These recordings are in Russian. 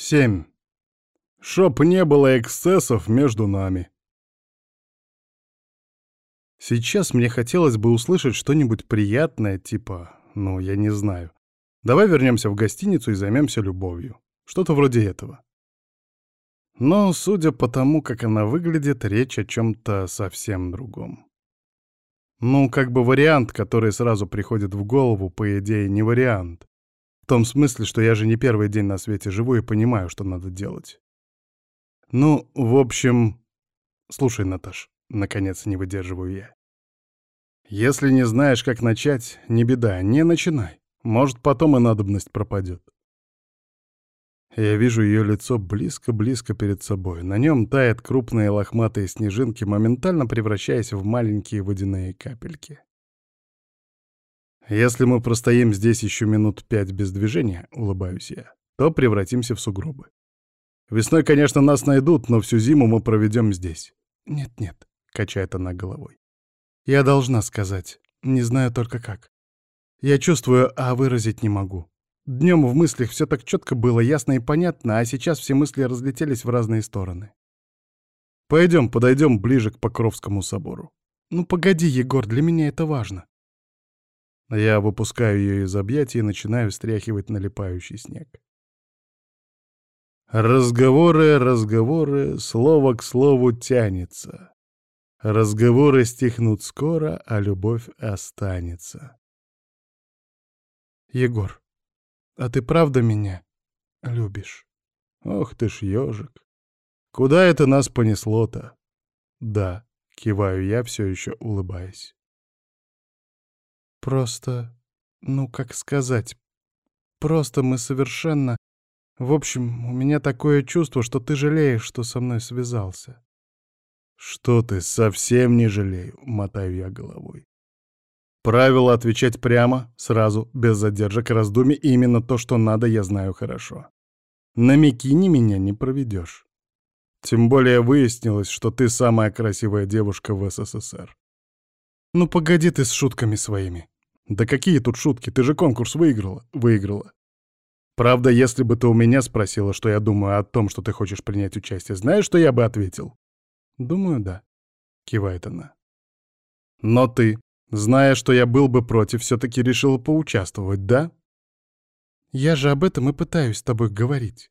Семь. Чтоб не было эксцессов между нами. Сейчас мне хотелось бы услышать что-нибудь приятное, типа, ну, я не знаю. Давай вернемся в гостиницу и займемся любовью. Что-то вроде этого. Но, судя по тому, как она выглядит, речь о чем-то совсем другом. Ну, как бы вариант, который сразу приходит в голову, по идее, не вариант. В том смысле, что я же не первый день на свете живу и понимаю, что надо делать. Ну, в общем... Слушай, Наташ, наконец не выдерживаю я. Если не знаешь, как начать, не беда, не начинай. Может, потом и надобность пропадет. Я вижу ее лицо близко-близко перед собой. На нем тают крупные лохматые снежинки, моментально превращаясь в маленькие водяные капельки. Если мы простоим здесь еще минут пять без движения, улыбаюсь я, то превратимся в сугробы. Весной, конечно, нас найдут, но всю зиму мы проведем здесь. Нет-нет, качает она головой. Я должна сказать, не знаю только как. Я чувствую, а выразить не могу. Днем в мыслях все так четко было, ясно и понятно, а сейчас все мысли разлетелись в разные стороны. Пойдем, подойдем ближе к Покровскому собору. Ну погоди, Егор, для меня это важно. Я выпускаю ее из объятий и начинаю стряхивать налипающий снег. Разговоры, разговоры, слово к слову тянется. Разговоры стихнут скоро, а любовь останется. Егор, а ты правда меня любишь? Ох ты ж ежик. Куда это нас понесло-то? Да, киваю я, все еще улыбаясь. Просто, ну как сказать, просто мы совершенно... В общем, у меня такое чувство, что ты жалеешь, что со мной связался. Что ты, совсем не жалею, мотаю я головой. Правило отвечать прямо, сразу, без задержек раздумий, и именно то, что надо, я знаю хорошо. На Микине меня не проведешь. Тем более выяснилось, что ты самая красивая девушка в СССР. Ну погоди ты с шутками своими. Да какие тут шутки, ты же конкурс выиграла. Выиграла. Правда, если бы ты у меня спросила, что я думаю о том, что ты хочешь принять участие, знаешь, что я бы ответил? Думаю, да. Кивает она. Но ты, Зная, что я был бы против, все-таки решил поучаствовать, да? Я же об этом и пытаюсь с тобой говорить.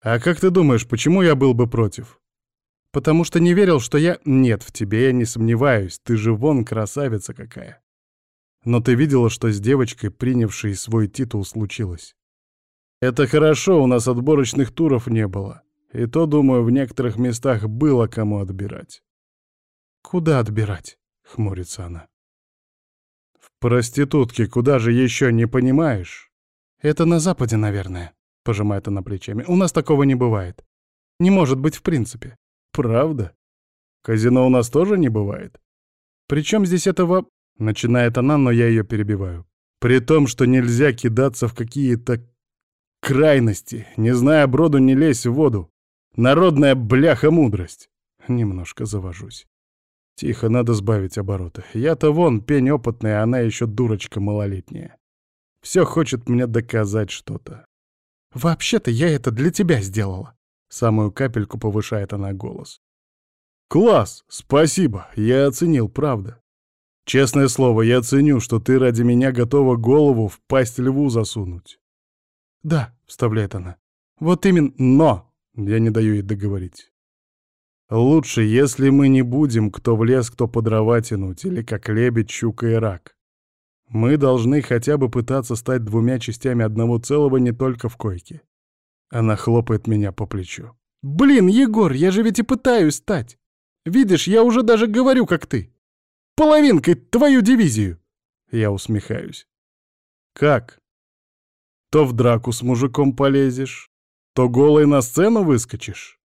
А как ты думаешь, почему я был бы против? Потому что не верил, что я... Нет, в тебе я не сомневаюсь, ты же вон красавица какая. Но ты видела, что с девочкой, принявшей свой титул, случилось. Это хорошо, у нас отборочных туров не было. И то, думаю, в некоторых местах было кому отбирать. Куда отбирать? — хмурится она. «В проститутке куда же еще, не понимаешь?» «Это на Западе, наверное», — пожимает она плечами. «У нас такого не бывает. Не может быть в принципе». «Правда? Казино у нас тоже не бывает?» «Причем здесь этого...» — начинает она, но я ее перебиваю. «При том, что нельзя кидаться в какие-то крайности. Не зная броду, не лезь в воду. Народная бляха-мудрость». Немножко завожусь. Тихо, надо сбавить обороты. Я-то вон, пень опытный, а она еще дурочка малолетняя. Все хочет мне доказать что-то. «Вообще-то я это для тебя сделала!» Самую капельку повышает она голос. «Класс! Спасибо! Я оценил, правда. Честное слово, я ценю, что ты ради меня готова голову в пасть льву засунуть». «Да», — вставляет она. «Вот именно, но...» — я не даю ей договорить. Лучше, если мы не будем кто в лес, кто по дрова тянуть, или как лебедь, щука и рак. Мы должны хотя бы пытаться стать двумя частями одного целого не только в койке. Она хлопает меня по плечу. «Блин, Егор, я же ведь и пытаюсь стать. Видишь, я уже даже говорю, как ты. Половинкой твою дивизию!» Я усмехаюсь. «Как? То в драку с мужиком полезешь, то голой на сцену выскочишь?»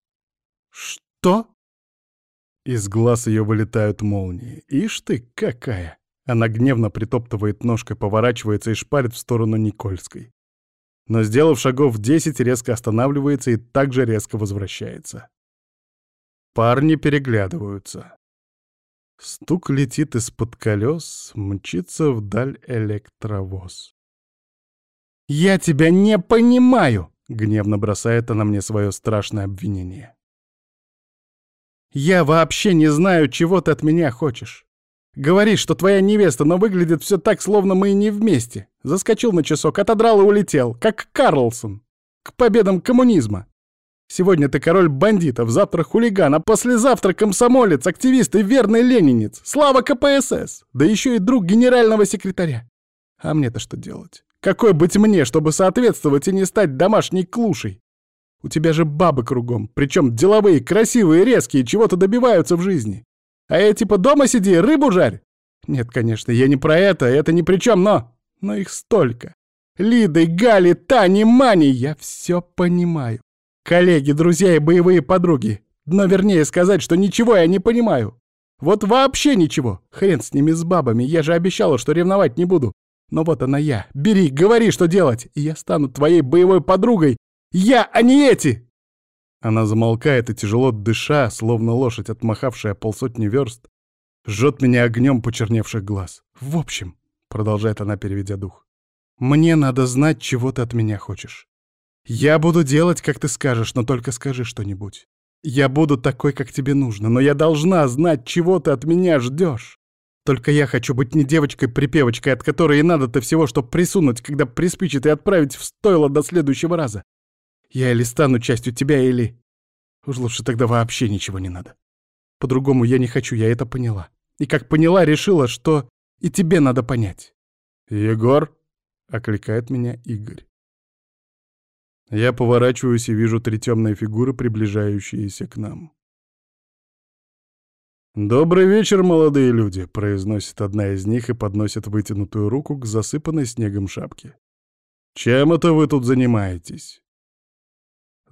«Что?» Из глаз ее вылетают молнии. Ишь ты, какая! Она гневно притоптывает ножкой, поворачивается и шпарит в сторону Никольской. Но, сделав шагов десять, резко останавливается и также резко возвращается. Парни переглядываются. Стук летит из-под колес, мчится вдаль электровоз. «Я тебя не понимаю!» — Гневно бросает она мне свое страшное обвинение. «Я вообще не знаю, чего ты от меня хочешь. Говоришь, что твоя невеста, но выглядит все так, словно мы и не вместе. Заскочил на часок, отодрал и улетел, как Карлсон. К победам коммунизма. Сегодня ты король бандитов, завтра хулиган, а послезавтра комсомолец, активист и верный ленинец. Слава КПСС! Да еще и друг генерального секретаря. А мне-то что делать? Какой быть мне, чтобы соответствовать и не стать домашней клушей? У тебя же бабы кругом, причем деловые, красивые, резкие, чего-то добиваются в жизни. А я типа дома сиди, рыбу жарь. Нет, конечно, я не про это, это ни при чем, но... Но их столько. Лиды, Гали, Тани, Мани, я все понимаю. Коллеги, друзья и боевые подруги. Но вернее сказать, что ничего я не понимаю. Вот вообще ничего. Хрен с ними, с бабами, я же обещала, что ревновать не буду. Но вот она я. Бери, говори, что делать, и я стану твоей боевой подругой. Я, а не эти!» Она замолкает и, тяжело дыша, словно лошадь, отмахавшая полсотни верст, жжет меня огнем почерневших глаз. «В общем», — продолжает она, переведя дух, — «мне надо знать, чего ты от меня хочешь. Я буду делать, как ты скажешь, но только скажи что-нибудь. Я буду такой, как тебе нужно, но я должна знать, чего ты от меня ждешь. Только я хочу быть не девочкой-припевочкой, от которой и надо-то всего, чтобы присунуть, когда приспичит, и отправить в стойло до следующего раза. Я или стану частью тебя, или... Уж лучше тогда вообще ничего не надо. По-другому я не хочу, я это поняла. И как поняла, решила, что и тебе надо понять. «Егор?» — окликает меня Игорь. Я поворачиваюсь и вижу три темные фигуры, приближающиеся к нам. «Добрый вечер, молодые люди», — произносит одна из них и подносит вытянутую руку к засыпанной снегом шапке. «Чем это вы тут занимаетесь?»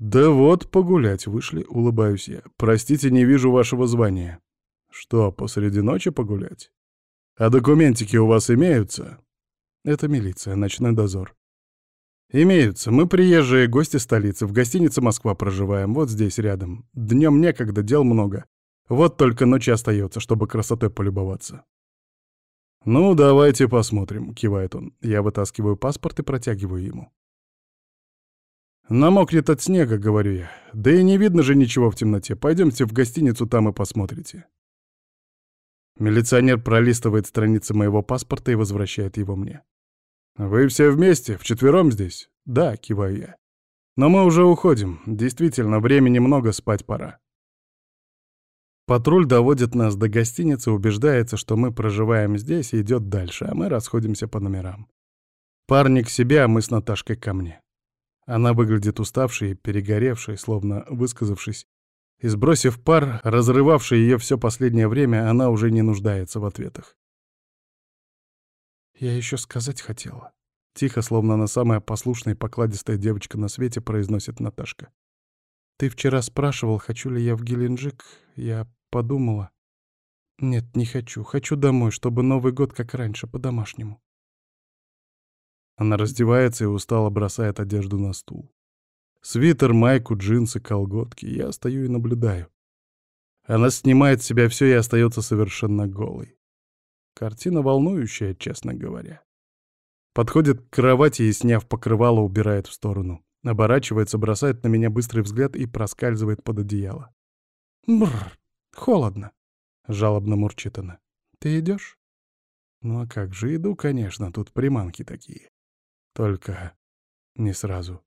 «Да вот, погулять вышли», — улыбаюсь я. «Простите, не вижу вашего звания». «Что, посреди ночи погулять? А документики у вас имеются?» «Это милиция, ночной дозор». «Имеются. Мы приезжие гости столицы. В гостинице «Москва» проживаем. Вот здесь рядом. Днем некогда, дел много. Вот только ночи остается, чтобы красотой полюбоваться. «Ну, давайте посмотрим», — кивает он. Я вытаскиваю паспорт и протягиваю ему. «Намокнет от снега», — говорю я. «Да и не видно же ничего в темноте. Пойдемте в гостиницу, там и посмотрите». Милиционер пролистывает страницы моего паспорта и возвращает его мне. «Вы все вместе? Вчетвером здесь?» «Да», — киваю я. «Но мы уже уходим. Действительно, времени много, спать пора». Патруль доводит нас до гостиницы, убеждается, что мы проживаем здесь и идет дальше, а мы расходимся по номерам. Парни к себе, а мы с Наташкой ко мне. Она выглядит уставшей и перегоревшей, словно высказавшись. И сбросив пар, разрывавший ее все последнее время, она уже не нуждается в ответах. «Я еще сказать хотела». Тихо, словно она самая послушная и покладистая девочка на свете, произносит Наташка. «Ты вчера спрашивал, хочу ли я в Геленджик. Я Подумала. Нет, не хочу. Хочу домой, чтобы Новый год как раньше, по-домашнему. Она раздевается и устало бросает одежду на стул. Свитер, майку, джинсы, колготки. Я стою и наблюдаю. Она снимает с себя все и остается совершенно голой. Картина волнующая, честно говоря. Подходит к кровати и, сняв покрывало, убирает в сторону. Оборачивается, бросает на меня быстрый взгляд и проскальзывает под одеяло. Бррр. Холодно, — жалобно мурчит она. Ты идешь? Ну а как же, иду, конечно, тут приманки такие. Только не сразу.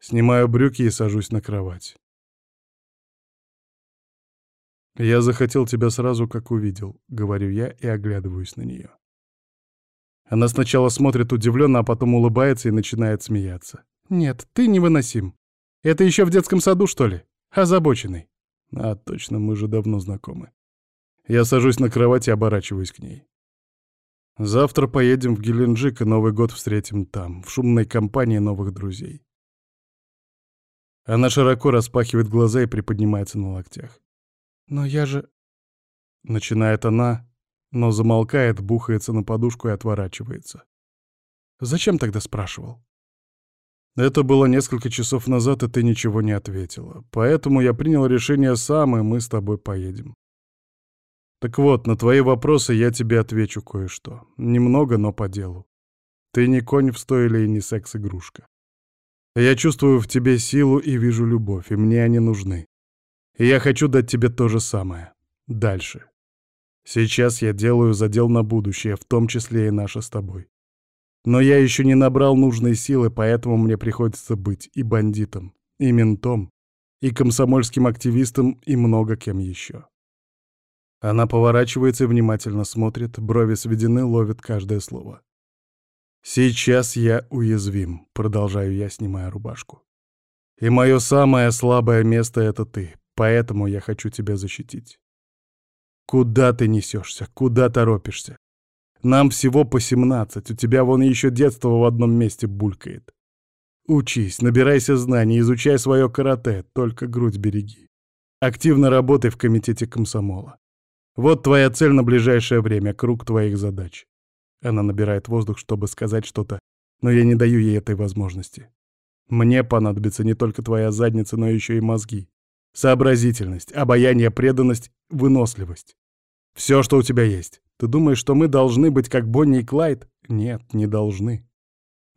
Снимаю брюки и сажусь на кровать. «Я захотел тебя сразу, как увидел», — говорю я и оглядываюсь на нее. Она сначала смотрит удивленно, а потом улыбается и начинает смеяться. «Нет, ты невыносим. Это еще в детском саду, что ли? Озабоченный. А, точно, мы же давно знакомы. Я сажусь на кровать и оборачиваюсь к ней. Завтра поедем в Геленджик и Новый год встретим там, в шумной компании новых друзей. Она широко распахивает глаза и приподнимается на локтях. «Но я же...» Начинает она, но замолкает, бухается на подушку и отворачивается. «Зачем тогда спрашивал?» Это было несколько часов назад, и ты ничего не ответила. Поэтому я принял решение сам, и мы с тобой поедем. Так вот, на твои вопросы я тебе отвечу кое-что. Немного, но по делу. Ты не конь в стойле и не секс-игрушка. Я чувствую в тебе силу и вижу любовь, и мне они нужны. Я хочу дать тебе то же самое. Дальше. Сейчас я делаю задел на будущее, в том числе и наше с тобой. Но я еще не набрал нужной силы, поэтому мне приходится быть и бандитом, и ментом, и комсомольским активистом, и много кем еще. Она поворачивается и внимательно смотрит, брови сведены, ловит каждое слово. «Сейчас я уязвим», — продолжаю я, снимая рубашку. «И мое самое слабое место — это ты, поэтому я хочу тебя защитить. Куда ты несешься, куда торопишься? Нам всего по семнадцать, у тебя вон еще детство в одном месте булькает. Учись, набирайся знаний, изучай свое карате, только грудь береги. Активно работай в комитете комсомола. Вот твоя цель на ближайшее время, круг твоих задач. Она набирает воздух, чтобы сказать что-то, но я не даю ей этой возможности. Мне понадобится не только твоя задница, но еще и мозги. Сообразительность, обаяние, преданность, выносливость. Все, что у тебя есть. Ты думаешь, что мы должны быть как Бонни и Клайд? Нет, не должны.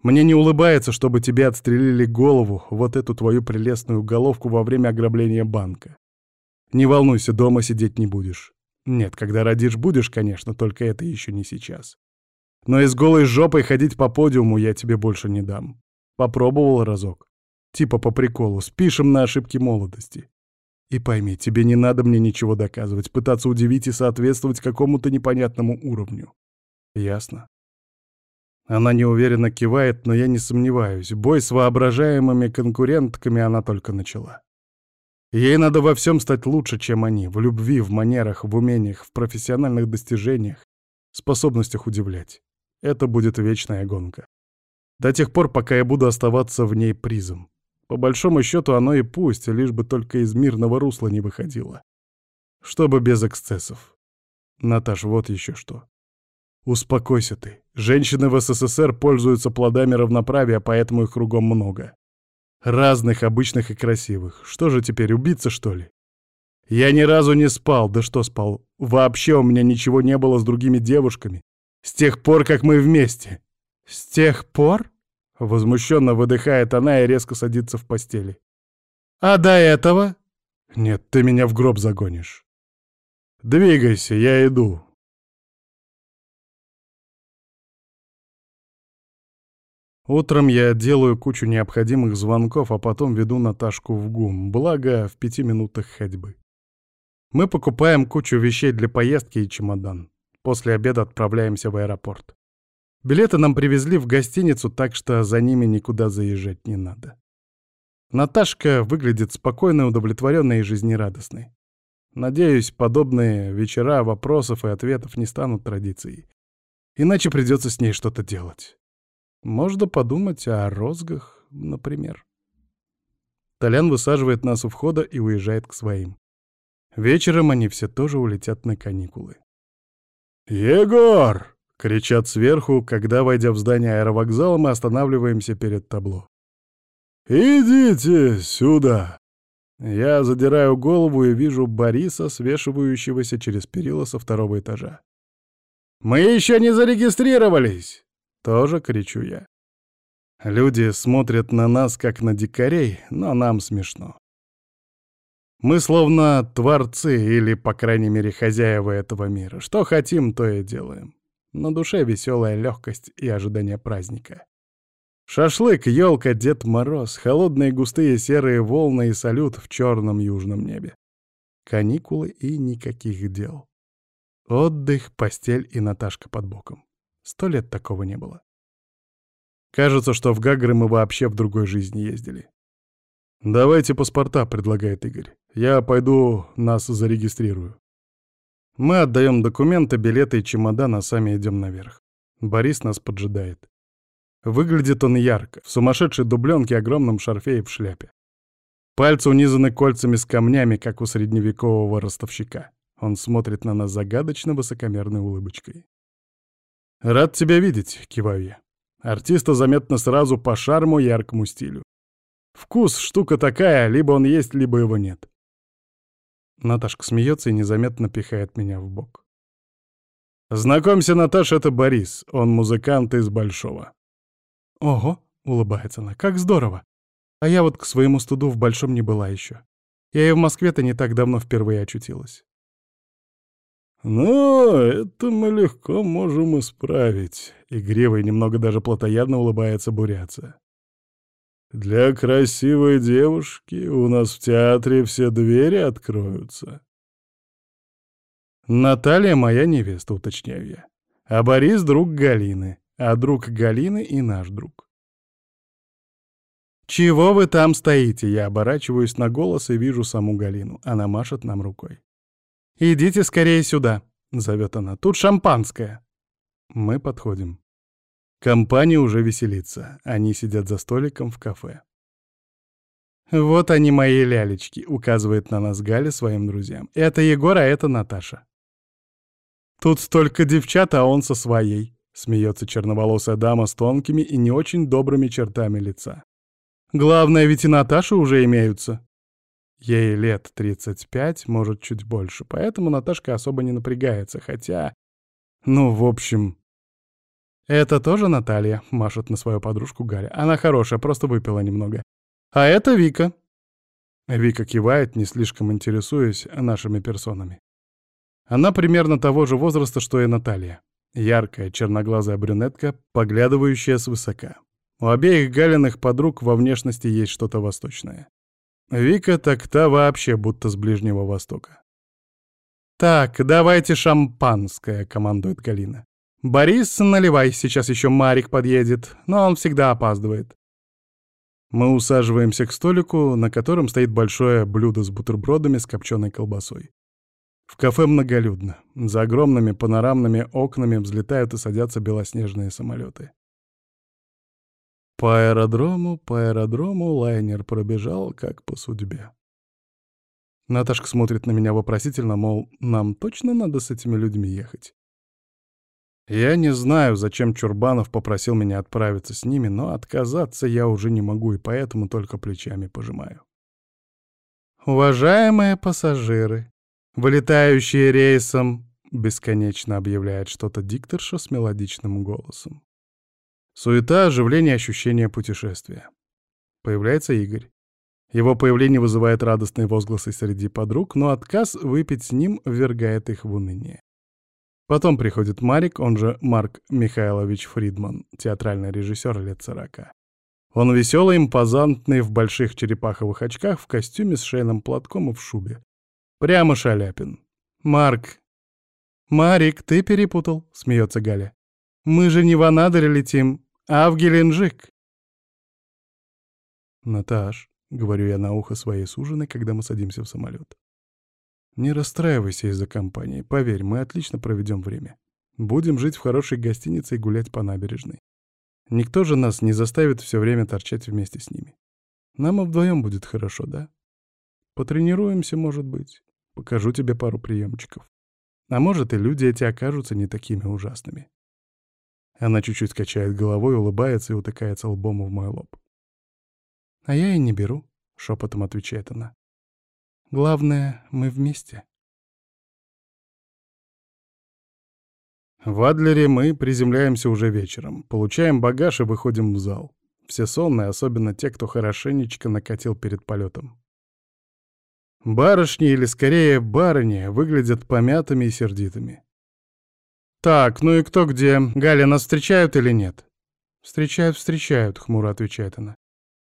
Мне не улыбается, чтобы тебе отстрелили голову, вот эту твою прелестную головку во время ограбления банка. Не волнуйся, дома сидеть не будешь. Нет, когда родишь, будешь, конечно, только это еще не сейчас. Но и с голой жопой ходить по подиуму я тебе больше не дам. Попробовал разок. Типа по приколу, спишем на ошибки молодости. И пойми, тебе не надо мне ничего доказывать, пытаться удивить и соответствовать какому-то непонятному уровню. Ясно? Она неуверенно кивает, но я не сомневаюсь. Бой с воображаемыми конкурентками она только начала. Ей надо во всем стать лучше, чем они, в любви, в манерах, в умениях, в профессиональных достижениях, способностях удивлять. Это будет вечная гонка. До тех пор, пока я буду оставаться в ней призом. По большому счету оно и пусть, лишь бы только из мирного русла не выходило. Чтобы без эксцессов. Наташ, вот еще что. Успокойся ты. Женщины в СССР пользуются плодами равноправия, поэтому их кругом много. Разных, обычных и красивых. Что же теперь, убиться, что ли? Я ни разу не спал. Да что спал? Вообще у меня ничего не было с другими девушками. С тех пор, как мы вместе. С тех пор? Возмущенно выдыхает она и резко садится в постели. А до этого? Нет, ты меня в гроб загонишь. Двигайся, я иду. Утром я делаю кучу необходимых звонков, а потом веду Наташку в ГУМ, благо в пяти минутах ходьбы. Мы покупаем кучу вещей для поездки и чемодан. После обеда отправляемся в аэропорт. Билеты нам привезли в гостиницу, так что за ними никуда заезжать не надо. Наташка выглядит спокойной, удовлетворенной и жизнерадостной. Надеюсь, подобные вечера вопросов и ответов не станут традицией. Иначе придется с ней что-то делать. Можно подумать о розгах, например. Толян высаживает нас у входа и уезжает к своим. Вечером они все тоже улетят на каникулы. «Егор!» — кричат сверху, когда, войдя в здание аэровокзала, мы останавливаемся перед табло. «Идите сюда!» Я задираю голову и вижу Бориса, свешивающегося через перила со второго этажа. «Мы еще не зарегистрировались!» Тоже кричу я. Люди смотрят на нас, как на дикарей, но нам смешно. Мы словно творцы или, по крайней мере, хозяева этого мира. Что хотим, то и делаем. На душе веселая легкость и ожидание праздника. Шашлык, елка, Дед Мороз, холодные густые серые волны и салют в черном южном небе. Каникулы и никаких дел. Отдых, постель и Наташка под боком. Сто лет такого не было. Кажется, что в Гагры мы вообще в другой жизни ездили. «Давайте паспорта», — предлагает Игорь. «Я пойду нас зарегистрирую». Мы отдаем документы, билеты и чемодан, а сами идем наверх. Борис нас поджидает. Выглядит он ярко, в сумасшедшей дубленке, огромном шарфе и в шляпе. Пальцы унизаны кольцами с камнями, как у средневекового ростовщика. Он смотрит на нас загадочно высокомерной улыбочкой. «Рад тебя видеть», — киваю я. Артиста заметно сразу по шарму яркому стилю. Вкус — штука такая, либо он есть, либо его нет. Наташка смеется и незаметно пихает меня в бок. «Знакомься, Наташа, это Борис. Он музыкант из Большого». «Ого!» — улыбается она. «Как здорово! А я вот к своему студу в Большом не была еще. Я и в Москве-то не так давно впервые очутилась. «Ну, это мы легко можем исправить», — игриво и немного даже плотоядно улыбается Буряца. «Для красивой девушки у нас в театре все двери откроются». «Наталья моя невеста», — уточняю я. «А Борис — друг Галины, а друг Галины и наш друг». «Чего вы там стоите?» Я оборачиваюсь на голос и вижу саму Галину. Она машет нам рукой. «Идите скорее сюда», — зовет она. «Тут шампанское». Мы подходим. Компания уже веселится. Они сидят за столиком в кафе. «Вот они, мои лялечки», — указывает на нас Галя своим друзьям. «Это Егор, а это Наташа». «Тут столько девчат, а он со своей», — смеется черноволосая дама с тонкими и не очень добрыми чертами лица. «Главное, ведь и Наташа уже имеются». Ей лет 35, может, чуть больше, поэтому Наташка особо не напрягается, хотя... Ну, в общем... «Это тоже Наталья», — машет на свою подружку Галя. «Она хорошая, просто выпила немного. А это Вика». Вика кивает, не слишком интересуясь нашими персонами. Она примерно того же возраста, что и Наталья. Яркая, черноглазая брюнетка, поглядывающая свысока. У обеих Галиных подруг во внешности есть что-то восточное. Вика так та вообще будто с Ближнего Востока. «Так, давайте шампанское», — командует Галина. «Борис, наливай, сейчас еще Марик подъедет, но он всегда опаздывает». Мы усаживаемся к столику, на котором стоит большое блюдо с бутербродами с копченой колбасой. В кафе многолюдно. За огромными панорамными окнами взлетают и садятся белоснежные самолеты. По аэродрому, по аэродрому лайнер пробежал, как по судьбе. Наташка смотрит на меня вопросительно, мол, нам точно надо с этими людьми ехать? Я не знаю, зачем Чурбанов попросил меня отправиться с ними, но отказаться я уже не могу, и поэтому только плечами пожимаю. «Уважаемые пассажиры, вылетающие рейсом», — бесконечно объявляет что-то дикторша с мелодичным голосом. Суета, оживление, ощущение путешествия. Появляется Игорь. Его появление вызывает радостные возгласы среди подруг, но отказ выпить с ним ввергает их в уныние. Потом приходит Марик, он же Марк Михайлович Фридман, театральный режиссер лет сорока. Он веселый, импозантный, в больших черепаховых очках, в костюме с шейным платком и в шубе. Прямо Шаляпин. «Марк!» «Марик, ты перепутал», — смеется Галя. «Мы же не в Анадырь летим, а в Геленджик. Наташ, говорю я на ухо своей суженой, когда мы садимся в самолет. Не расстраивайся из-за компании. Поверь, мы отлично проведем время. Будем жить в хорошей гостинице и гулять по набережной. Никто же нас не заставит все время торчать вместе с ними. Нам и вдвоем будет хорошо, да? Потренируемся, может быть. Покажу тебе пару приемчиков. А может, и люди эти окажутся не такими ужасными. Она чуть-чуть качает головой, улыбается и утыкается лбом в мой лоб. «А я и не беру», — шепотом отвечает она. «Главное, мы вместе». В Адлере мы приземляемся уже вечером, получаем багаж и выходим в зал. Все сонные, особенно те, кто хорошенечко накатил перед полетом. Барышни, или скорее барыни, выглядят помятыми и сердитыми. «Так, ну и кто где? Галя, нас встречают или нет?» «Встречают, встречают», — хмуро отвечает она.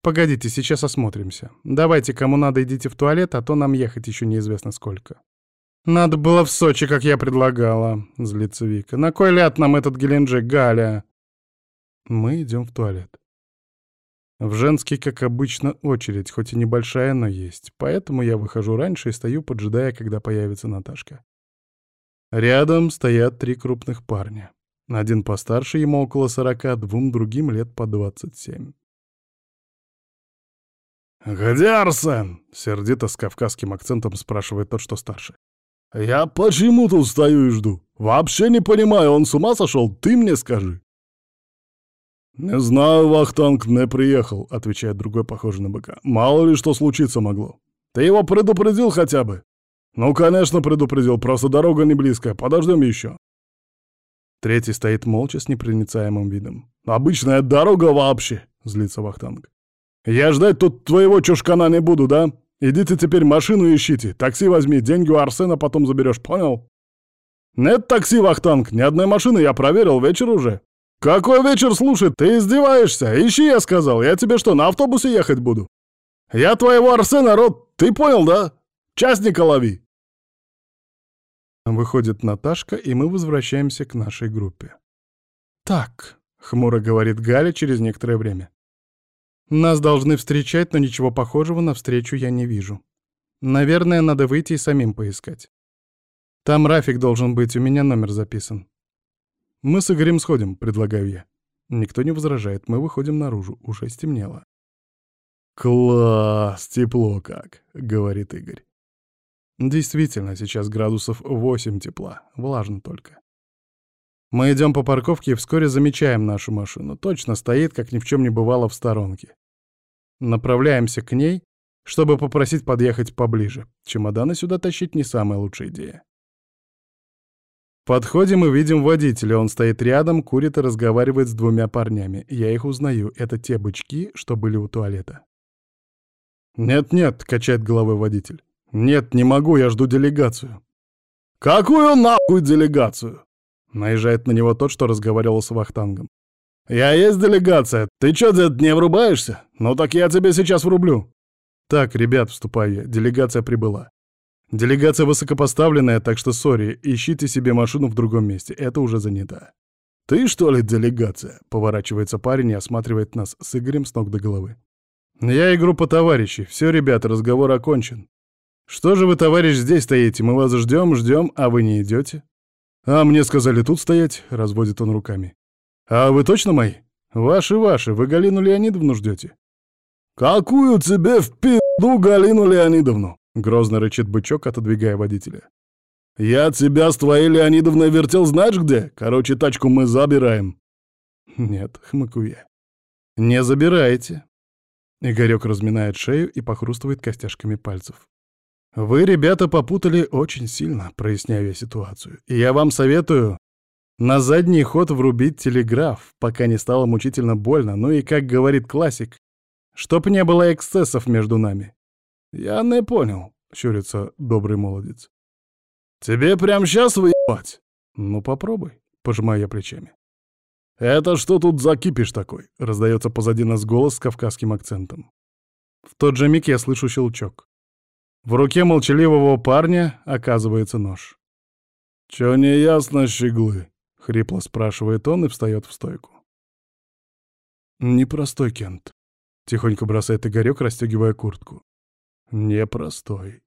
«Погодите, сейчас осмотримся. Давайте, кому надо, идите в туалет, а то нам ехать еще неизвестно сколько». «Надо было в Сочи, как я предлагала», — злится Вика. «На кой ляд нам этот Геленджик, Галя?» Мы идем в туалет. В женский, как обычно, очередь, хоть и небольшая, но есть. Поэтому я выхожу раньше и стою, поджидая, когда появится Наташка. Рядом стоят три крупных парня. Один постарше, ему около сорока, двум другим лет по двадцать семь. «Где Арсен?» — сердито с кавказским акцентом спрашивает тот, что старше. «Я почему тут стою и жду? Вообще не понимаю, он с ума сошел? Ты мне скажи!» «Не знаю, Вахтанг не приехал», — отвечает другой, похожий на быка. «Мало ли что случиться могло. Ты его предупредил хотя бы?» «Ну, конечно, предупредил, просто дорога не близкая, подождем еще». Третий стоит молча с непроницаемым видом. «Обычная дорога вообще!» — злится Вахтанг. Я ждать тут твоего чушкана не буду, да? Идите теперь машину ищите, такси возьми, деньги у Арсена потом заберешь, понял? Нет такси, Вахтанг, ни одной машины я проверил, вечер уже. Какой вечер, слушай, ты издеваешься? Ищи, я сказал, я тебе что, на автобусе ехать буду? Я твоего Арсена, рот, ты понял, да? Частника лови. Выходит Наташка, и мы возвращаемся к нашей группе. «Так», — хмуро говорит Галя через некоторое время. «Нас должны встречать, но ничего похожего на встречу я не вижу. Наверное, надо выйти и самим поискать. Там Рафик должен быть, у меня номер записан. Мы с Игорем сходим, предлагаю я. Никто не возражает, мы выходим наружу, уже стемнело. «Класс, тепло как», — говорит Игорь. Действительно, сейчас градусов 8 тепла, влажно только. Мы идем по парковке и вскоре замечаем нашу машину. Точно стоит, как ни в чем не бывало в сторонке. Направляемся к ней, чтобы попросить подъехать поближе. Чемоданы сюда тащить не самая лучшая идея. Подходим и видим водителя. Он стоит рядом, курит и разговаривает с двумя парнями. Я их узнаю. Это те бычки, что были у туалета. «Нет-нет», — качает головой водитель. «Нет, не могу, я жду делегацию». «Какую нахуй делегацию?» Наезжает на него тот, что разговаривал с Вахтангом. «Я есть делегация. Ты чё, дед, не врубаешься? Ну так я тебе сейчас врублю». «Так, ребят, вступаю я. Делегация прибыла. Делегация высокопоставленная, так что, сори, ищите себе машину в другом месте. Это уже занято». «Ты, что ли, делегация?» — поворачивается парень и осматривает нас с Игорем с ног до головы. «Я и группа товарищей. Все, ребята, разговор окончен. «Что же вы, товарищ, здесь стоите? Мы вас ждем, ждем, а вы не идете?» «А мне сказали тут стоять», — разводит он руками. «А вы точно мои?» «Ваши, ваши. Вы Галину Леонидовну ждете?» «Какую тебе в пизду Галину Леонидовну?» — грозно рычит бычок, отодвигая водителя. «Я тебя с твоей Леонидовной вертел знаешь где? Короче, тачку мы забираем». «Нет», — хмыкаю. «Не забираете». Игорек разминает шею и похрустывает костяшками пальцев. «Вы, ребята, попутали очень сильно», — проясняю я ситуацию. «И я вам советую на задний ход врубить телеграф, пока не стало мучительно больно, ну и, как говорит классик, чтоб не было эксцессов между нами». «Я не понял», — щурится добрый молодец. «Тебе прямо сейчас выебать?» «Ну, попробуй», — пожимаю плечами. «Это что тут за кипиш такой?» — раздается позади нас голос с кавказским акцентом. В тот же миг я слышу щелчок. В руке молчаливого парня оказывается нож. «Чё не ясно, щеглы?» — хрипло спрашивает он и встает в стойку. «Непростой Кент», — тихонько бросает Игорёк, расстегивая куртку. «Непростой»,